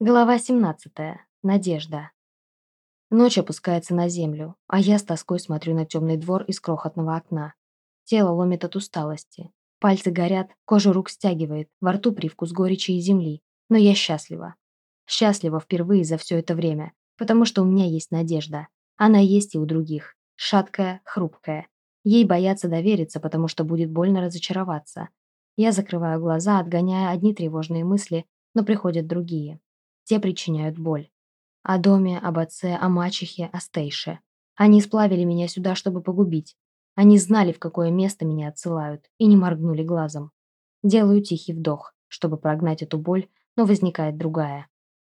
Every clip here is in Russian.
Глава 17. Надежда. Ночь опускается на землю, а я с тоской смотрю на темный двор из крохотного окна. Тело ломит от усталости. Пальцы горят, кожа рук стягивает, во рту привкус горечи и земли. Но я счастлива. Счастлива впервые за все это время, потому что у меня есть надежда. Она есть и у других. Шаткая, хрупкая. Ей боятся довериться, потому что будет больно разочароваться. Я закрываю глаза, отгоняя одни тревожные мысли, но приходят другие. Те причиняют боль. О доме, об отце, о мачехе, о Стейше. Они сплавили меня сюда, чтобы погубить. Они знали, в какое место меня отсылают, и не моргнули глазом. Делаю тихий вдох, чтобы прогнать эту боль, но возникает другая.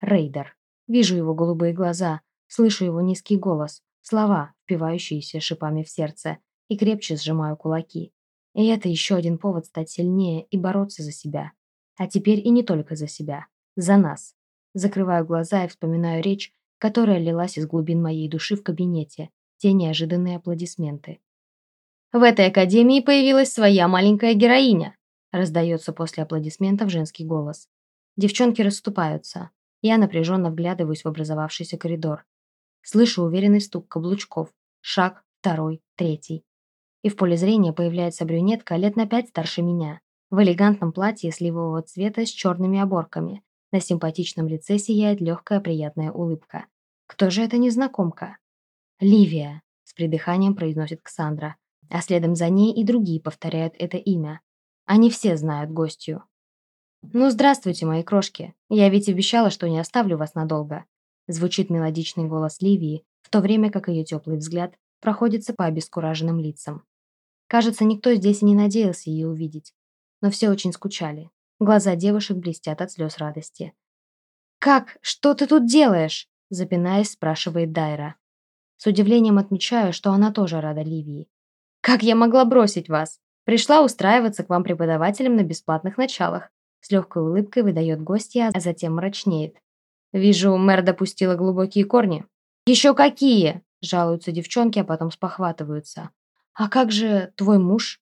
Рейдер. Вижу его голубые глаза, слышу его низкий голос, слова, впивающиеся шипами в сердце, и крепче сжимаю кулаки. И это еще один повод стать сильнее и бороться за себя. А теперь и не только за себя. За нас. Закрываю глаза и вспоминаю речь, которая лилась из глубин моей души в кабинете, те неожиданные аплодисменты. «В этой академии появилась своя маленькая героиня», раздается после аплодисментов женский голос. Девчонки расступаются. Я напряженно вглядываюсь в образовавшийся коридор. Слышу уверенный стук каблучков. Шаг, второй, третий. И в поле зрения появляется брюнетка лет на пять старше меня, в элегантном платье сливового цвета с черными оборками, на симпатичном лице сияет легкая приятная улыбка. Кто же эта незнакомка? «Ливия», — с придыханием произносит Ксандра, а следом за ней и другие повторяют это имя. Они все знают гостью. «Ну, здравствуйте, мои крошки. Я ведь обещала, что не оставлю вас надолго», звучит мелодичный голос Ливии, в то время как ее теплый взгляд проходится по обескураженным лицам. Кажется, никто здесь и не надеялся ее увидеть, но все очень скучали. Глаза девушек блестят от слез радости. «Как? Что ты тут делаешь?» Запинаясь, спрашивает Дайра. С удивлением отмечаю, что она тоже рада Ливии. «Как я могла бросить вас? Пришла устраиваться к вам преподавателем на бесплатных началах». С легкой улыбкой выдает гостья, а затем мрачнеет. «Вижу, мэр допустила глубокие корни». «Еще какие?» – жалуются девчонки, а потом спохватываются. «А как же твой муж?»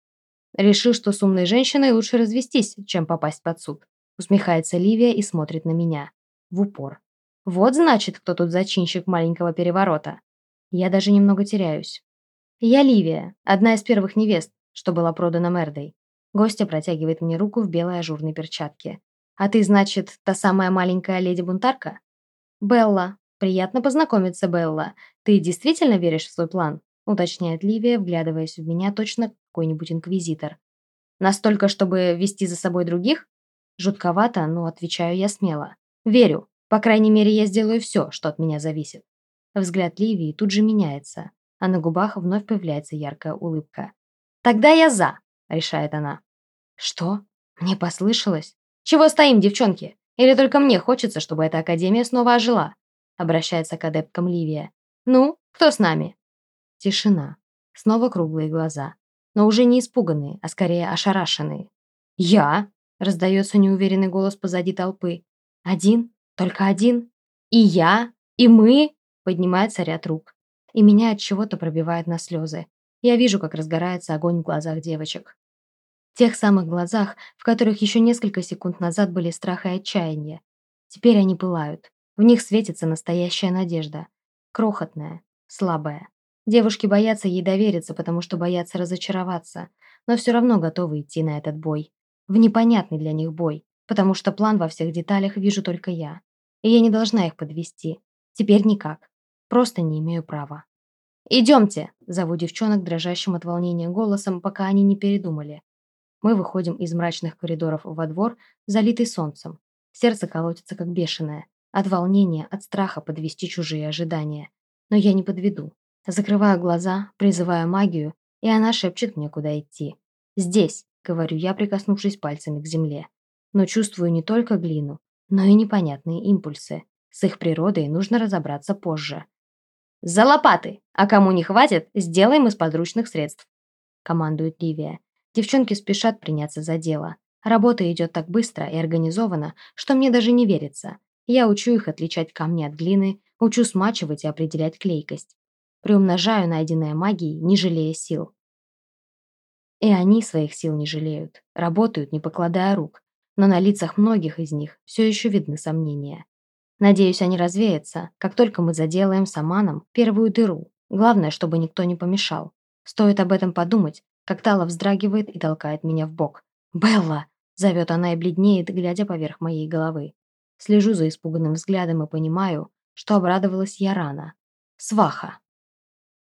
Решил, что с умной женщиной лучше развестись, чем попасть под суд. Усмехается Ливия и смотрит на меня. В упор. Вот значит, кто тут зачинщик маленького переворота. Я даже немного теряюсь. Я Ливия, одна из первых невест, что была продана Мердой. Гостья протягивает мне руку в белой ажурной перчатке. А ты, значит, та самая маленькая леди-бунтарка? Белла. Приятно познакомиться, Белла. Ты действительно веришь в свой план? Уточняет Ливия, вглядываясь в меня точно какой-нибудь инквизитор. Настолько, чтобы вести за собой других? Жутковато, но отвечаю я смело. Верю. По крайней мере, я сделаю все, что от меня зависит. Взгляд Ливии тут же меняется, а на губах вновь появляется яркая улыбка. «Тогда я за», — решает она. «Что? Мне послышалось? Чего стоим, девчонки? Или только мне хочется, чтобы эта академия снова ожила?» Обращается к адепткам Ливия. «Ну, кто с нами?» Тишина. Снова круглые глаза но уже не испуганные, а скорее ошарашенные. «Я?» – раздается неуверенный голос позади толпы. «Один? Только один? И я? И мы?» – поднимается ряд рук. И меня от чего-то пробивает на слезы. Я вижу, как разгорается огонь в глазах девочек. Тех самых глазах, в которых еще несколько секунд назад были страх и отчаяние. Теперь они пылают. В них светится настоящая надежда. Крохотная, слабая. Девушки боятся ей довериться, потому что боятся разочароваться, но все равно готовы идти на этот бой. В непонятный для них бой, потому что план во всех деталях вижу только я. И я не должна их подвести. Теперь никак. Просто не имею права. «Идемте!» – зову девчонок дрожащим от волнения голосом, пока они не передумали. Мы выходим из мрачных коридоров во двор, залитый солнцем. Сердце колотится как бешеное. От волнения, от страха подвести чужие ожидания. Но я не подведу. Закрываю глаза, призываю магию, и она шепчет мне, куда идти. «Здесь», — говорю я, прикоснувшись пальцами к земле. Но чувствую не только глину, но и непонятные импульсы. С их природой нужно разобраться позже. «За лопаты! А кому не хватит, сделаем из подручных средств», — командует Ливия. Девчонки спешат приняться за дело. Работа идет так быстро и организованно, что мне даже не верится. Я учу их отличать камни от глины, учу смачивать и определять клейкость. Приумножаю найденное магией, не жалея сил. И они своих сил не жалеют, работают, не покладая рук, но на лицах многих из них все еще видны сомнения. Надеюсь, они развеются, как только мы заделаем с Аманом первую дыру. Главное, чтобы никто не помешал. Стоит об этом подумать, как Тала вздрагивает и толкает меня в бок. «Белла!» – зовет она и бледнеет, глядя поверх моей головы. Слежу за испуганным взглядом и понимаю, что обрадовалась я рано. Сваха.